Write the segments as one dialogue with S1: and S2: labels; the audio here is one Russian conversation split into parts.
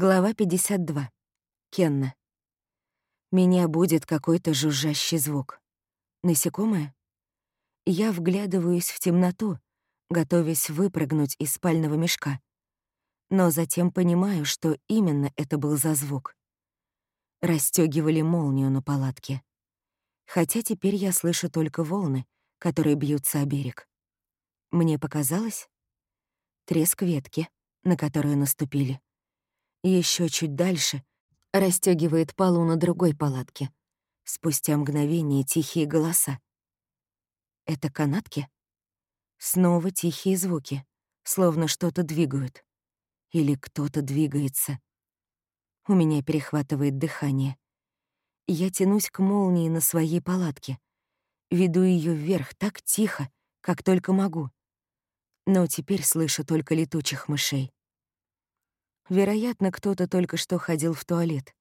S1: Глава 52. Кенна. Меня будет какой-то жужжащий звук. Насекомое? Я вглядываюсь в темноту, готовясь выпрыгнуть из спального мешка. Но затем понимаю, что именно это был за звук. Растёгивали молнию на палатке. Хотя теперь я слышу только волны, которые бьются о берег. Мне показалось? Треск ветки, на которую наступили еще чуть дальше расстегивает полу на другой палатке. Спустя мгновение тихие голоса. Это канатки? Снова тихие звуки, словно что-то двигают. Или кто-то двигается. У меня перехватывает дыхание. Я тянусь к молнии на своей палатке. Веду ее вверх так тихо, как только могу. Но теперь слышу только летучих мышей. Вероятно, кто-то только что ходил в туалет.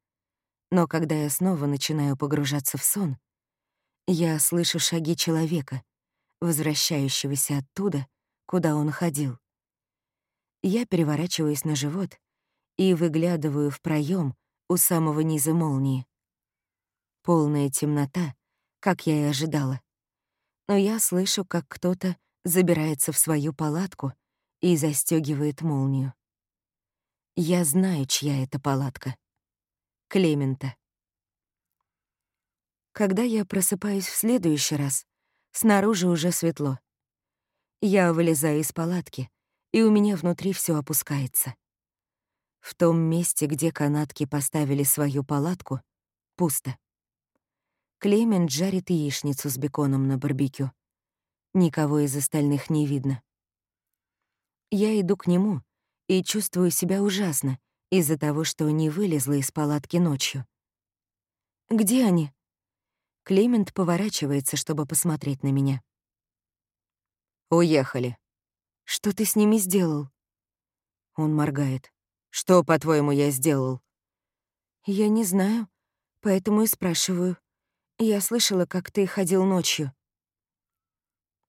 S1: Но когда я снова начинаю погружаться в сон, я слышу шаги человека, возвращающегося оттуда, куда он ходил. Я переворачиваюсь на живот и выглядываю в проем у самого низа молнии. Полная темнота, как я и ожидала. Но я слышу, как кто-то забирается в свою палатку и застегивает молнию. Я знаю, чья это палатка. Клемента. Когда я просыпаюсь в следующий раз, снаружи уже светло. Я вылезаю из палатки, и у меня внутри все опускается. В том месте, где канатки поставили свою палатку, пусто. Клемент жарит яичницу с беконом на барбекю. Никого из остальных не видно. Я иду к нему, и чувствую себя ужасно из-за того, что не вылезла из палатки ночью. «Где они?» Клемент поворачивается, чтобы посмотреть на меня.
S2: «Уехали».
S1: «Что ты с ними сделал?»
S2: Он моргает. «Что, по-твоему, я сделал?»
S1: «Я не знаю, поэтому и спрашиваю. Я слышала, как ты ходил ночью».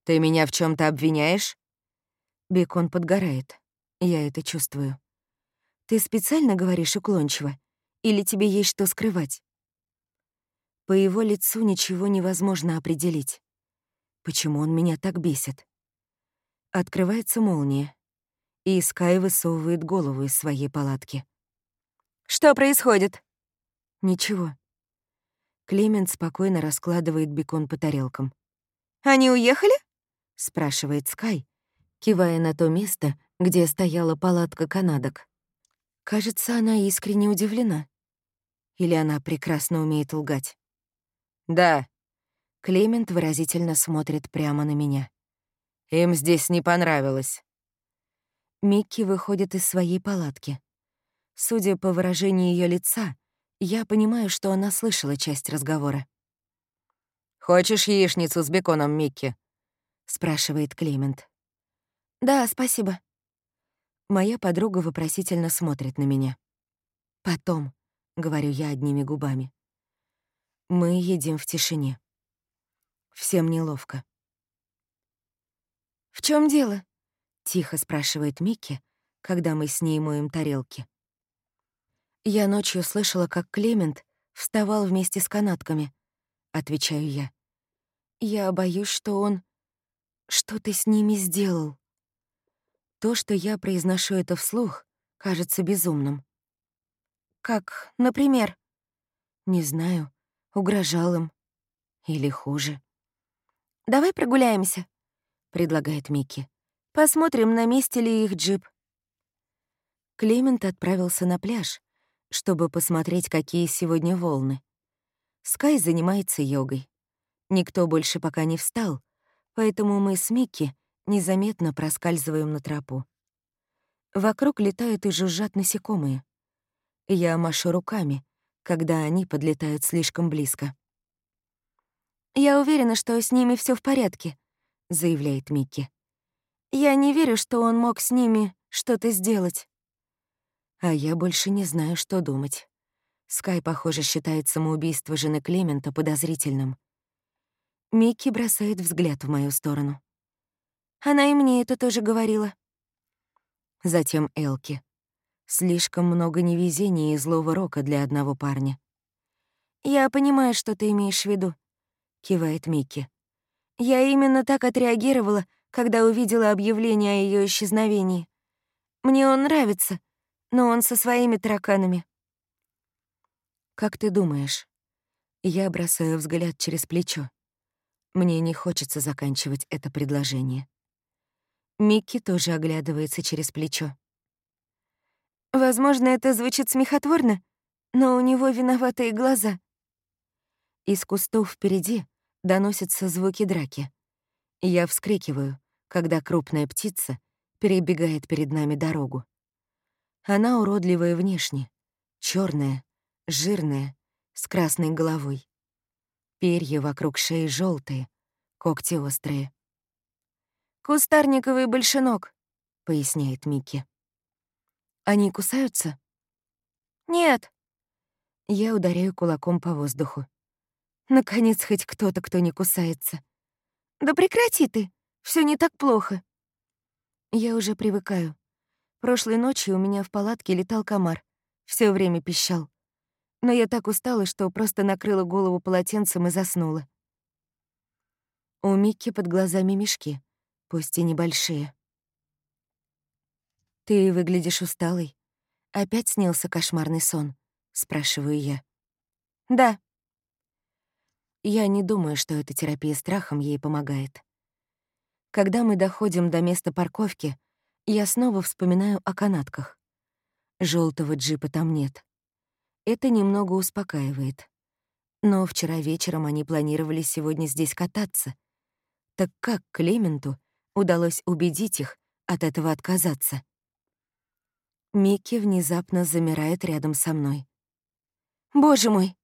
S2: «Ты меня в чем то обвиняешь?»
S1: Бекон подгорает. Я это чувствую. Ты специально говоришь уклончиво? Или тебе есть что скрывать? По его лицу ничего невозможно определить. Почему он меня так бесит? Открывается молния, и Скай высовывает голову из своей палатки. «Что происходит?» «Ничего». Клемент спокойно раскладывает бекон по тарелкам.
S3: «Они уехали?»
S1: — спрашивает Скай, кивая на то место, где стояла палатка канадок. Кажется, она искренне удивлена. Или она прекрасно умеет лгать.
S2: «Да».
S1: Клемент выразительно смотрит прямо на меня.
S2: «Им здесь не понравилось».
S1: Микки выходит из своей палатки. Судя по выражению ее лица, я понимаю, что она слышала часть разговора.
S2: «Хочешь яичницу с беконом, Микки?»
S1: — спрашивает Клемент. «Да, спасибо». Моя подруга вопросительно смотрит на меня. «Потом», — говорю я одними губами. Мы едем в тишине. Всем неловко. «В чем дело?» — тихо спрашивает Микки, когда мы с ней моем тарелки. «Я ночью слышала, как Клемент вставал вместе с канатками», — отвечаю я. «Я боюсь, что он... Что ты с ними сделал?» То, что я произношу это вслух, кажется безумным.
S3: Как, например?
S1: Не знаю, угрожал им. Или хуже.
S3: «Давай прогуляемся», —
S1: предлагает Микки.
S3: «Посмотрим, на месте ли их джип».
S1: Клемент отправился на пляж, чтобы посмотреть, какие сегодня волны. Скай занимается йогой. Никто больше пока не встал, поэтому мы с Микки незаметно проскальзываем на тропу. Вокруг летают и жужжат насекомые. Я машу руками, когда они подлетают слишком близко.
S3: «Я уверена, что с ними все в порядке», — заявляет Микки. «Я не верю, что он мог с ними что-то сделать».
S1: А я больше не знаю, что думать. Скай, похоже, считает самоубийство жены Клемента подозрительным. Микки бросает взгляд в мою сторону.
S3: Она и мне это тоже говорила.
S1: Затем Элки. Слишком много невезения и злого рока для одного парня.
S3: «Я понимаю, что ты имеешь в виду», — кивает Микки. «Я именно так отреагировала, когда увидела объявление о ее исчезновении. Мне он нравится, но он со своими тараканами».
S1: «Как ты думаешь?» Я бросаю взгляд через плечо. Мне не хочется заканчивать это предложение. Микки тоже оглядывается через плечо.
S3: Возможно, это звучит смехотворно, но у него виноватые глаза.
S1: Из кустов впереди доносятся звуки драки. Я вскрикиваю, когда крупная птица перебегает перед нами дорогу. Она уродливая внешне, черная, жирная, с красной головой. Перья вокруг шеи желтые, когти острые.
S3: «Кустарниковый большинок», — поясняет Микки.
S1: «Они кусаются?»
S3: «Нет».
S1: Я ударяю кулаком по воздуху. Наконец, хоть кто-то, кто не кусается.
S3: «Да прекрати ты! Все не так плохо!»
S1: Я уже привыкаю. Прошлой ночью у меня в палатке летал комар. все время пищал. Но я так устала, что просто накрыла голову полотенцем и заснула. У Микки под глазами мешки, пусть и небольшие. «Ты выглядишь усталой. Опять снился кошмарный сон?» — спрашиваю я.
S3: «Да»,
S1: я не думаю, что эта терапия страхом ей помогает. Когда мы доходим до места парковки, я снова вспоминаю о канатках. Желтого джипа там нет. Это немного успокаивает. Но вчера вечером они планировали сегодня здесь кататься. Так как Клементу удалось убедить их от этого отказаться? Микки внезапно замирает рядом со мной.
S3: «Боже мой,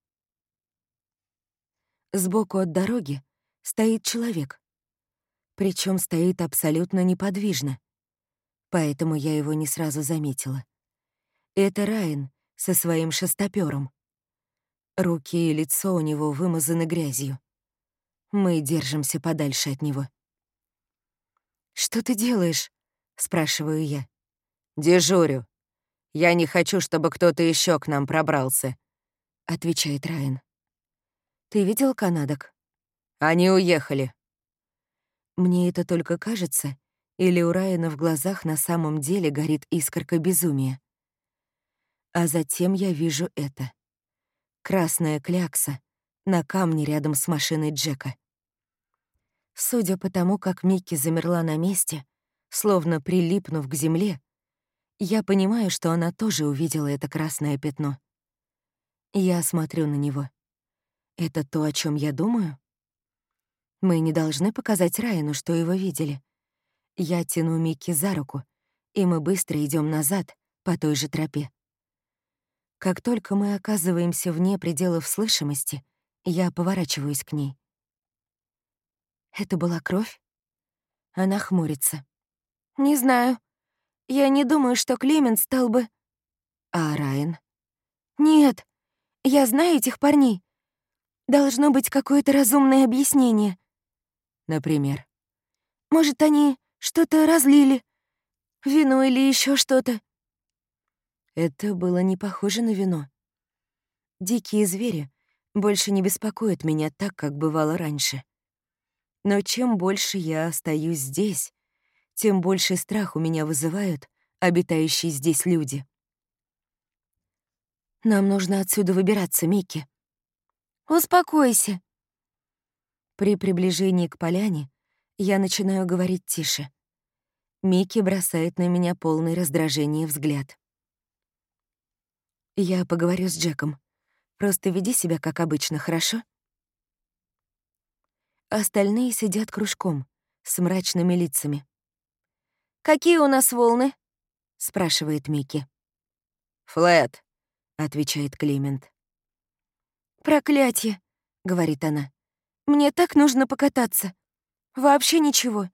S1: Сбоку от дороги стоит человек. Причем стоит абсолютно неподвижно. Поэтому я его не сразу заметила. Это Райан со своим шестопером. Руки и лицо у него вымазаны грязью. Мы держимся подальше от него. «Что ты делаешь?» — спрашиваю я.
S2: «Дежурю. Я не хочу, чтобы кто-то еще к нам пробрался», —
S1: отвечает Райан. Ты видел канадок?
S2: Они уехали.
S1: Мне это только кажется, или у Райана в глазах на самом деле горит искорка безумия. А затем я вижу это. Красная клякса на камне рядом с машиной Джека. Судя по тому, как Микки замерла на месте, словно прилипнув к земле, я понимаю, что она тоже увидела это красное пятно. Я смотрю на него. Это то, о чем я думаю? Мы не должны показать Райану, что его видели. Я тяну Микки за руку, и мы быстро идем назад по той же тропе. Как только мы оказываемся вне пределов слышимости, я поворачиваюсь к ней. Это была кровь? Она хмурится.
S3: «Не знаю. Я не думаю, что Клемент стал бы...»
S1: «А Райан?»
S3: «Нет. Я знаю этих парней. Должно быть какое-то разумное объяснение.
S1: Например?
S3: Может, они что-то разлили? Вино или еще что-то?
S1: Это было не похоже на вино. Дикие звери больше не беспокоят меня так, как бывало раньше. Но чем больше я остаюсь здесь, тем больше страх у меня вызывают обитающие здесь люди. Нам нужно отсюда выбираться, Микки.
S3: Успокойся.
S1: При приближении к поляне я начинаю говорить тише. Микки бросает на меня полный раздражение взгляд. Я поговорю с Джеком. Просто веди себя как обычно, хорошо? Остальные сидят кружком, с мрачными лицами.
S3: «Какие у нас волны?»
S1: — спрашивает Микки.
S2: «Флэт», —
S1: отвечает Климент.
S3: «Проклятье!» — говорит она. «Мне так нужно покататься. Вообще ничего».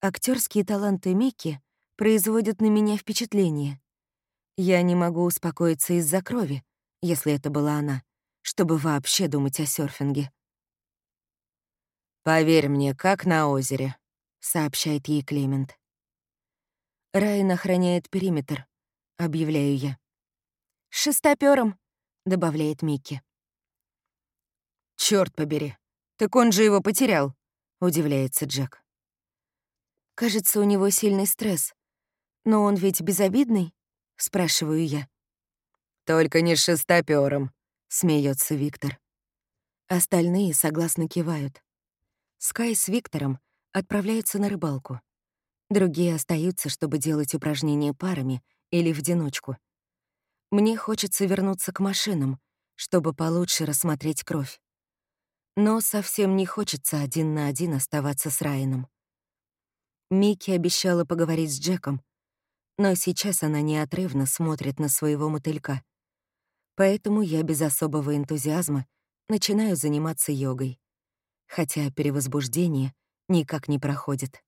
S1: Актерские таланты Микки производят на меня впечатление. Я не могу успокоиться из-за крови, если это была она, чтобы вообще думать о серфинге.
S2: «Поверь мне, как на озере», —
S1: сообщает ей Клемент. Райан охраняет периметр, объявляю я.
S3: «Шестопёром», — добавляет Микки.
S2: Черт побери, так он же его потерял», — удивляется Джек.
S3: Кажется, у него сильный стресс. Но он ведь безобидный? Спрашиваю я.
S2: Только не шестопёром, смеется Виктор.
S1: Остальные согласно кивают. Скай с Виктором отправляются на рыбалку. Другие остаются, чтобы делать упражнения парами или в одиночку. Мне хочется вернуться к машинам, чтобы получше рассмотреть кровь. Но совсем не хочется один на один оставаться с Райаном. Микки обещала поговорить с Джеком, но сейчас она неотрывно смотрит на своего мотылька. Поэтому я без особого энтузиазма начинаю заниматься йогой, хотя перевозбуждение никак не проходит.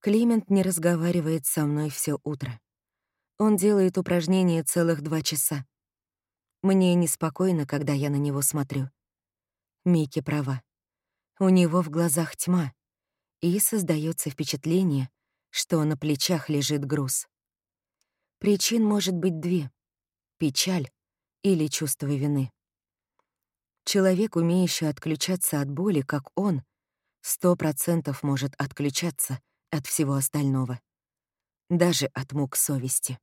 S1: Климент не разговаривает со мной все утро. Он делает упражнения целых два часа. Мне неспокойно, когда я на него смотрю. Микки права. У него в глазах тьма, и создается впечатление, что на плечах лежит груз. Причин может быть две — печаль или чувство вины. Человек, умеющий отключаться от боли, как он, сто процентов может отключаться от всего остального, даже от мук совести.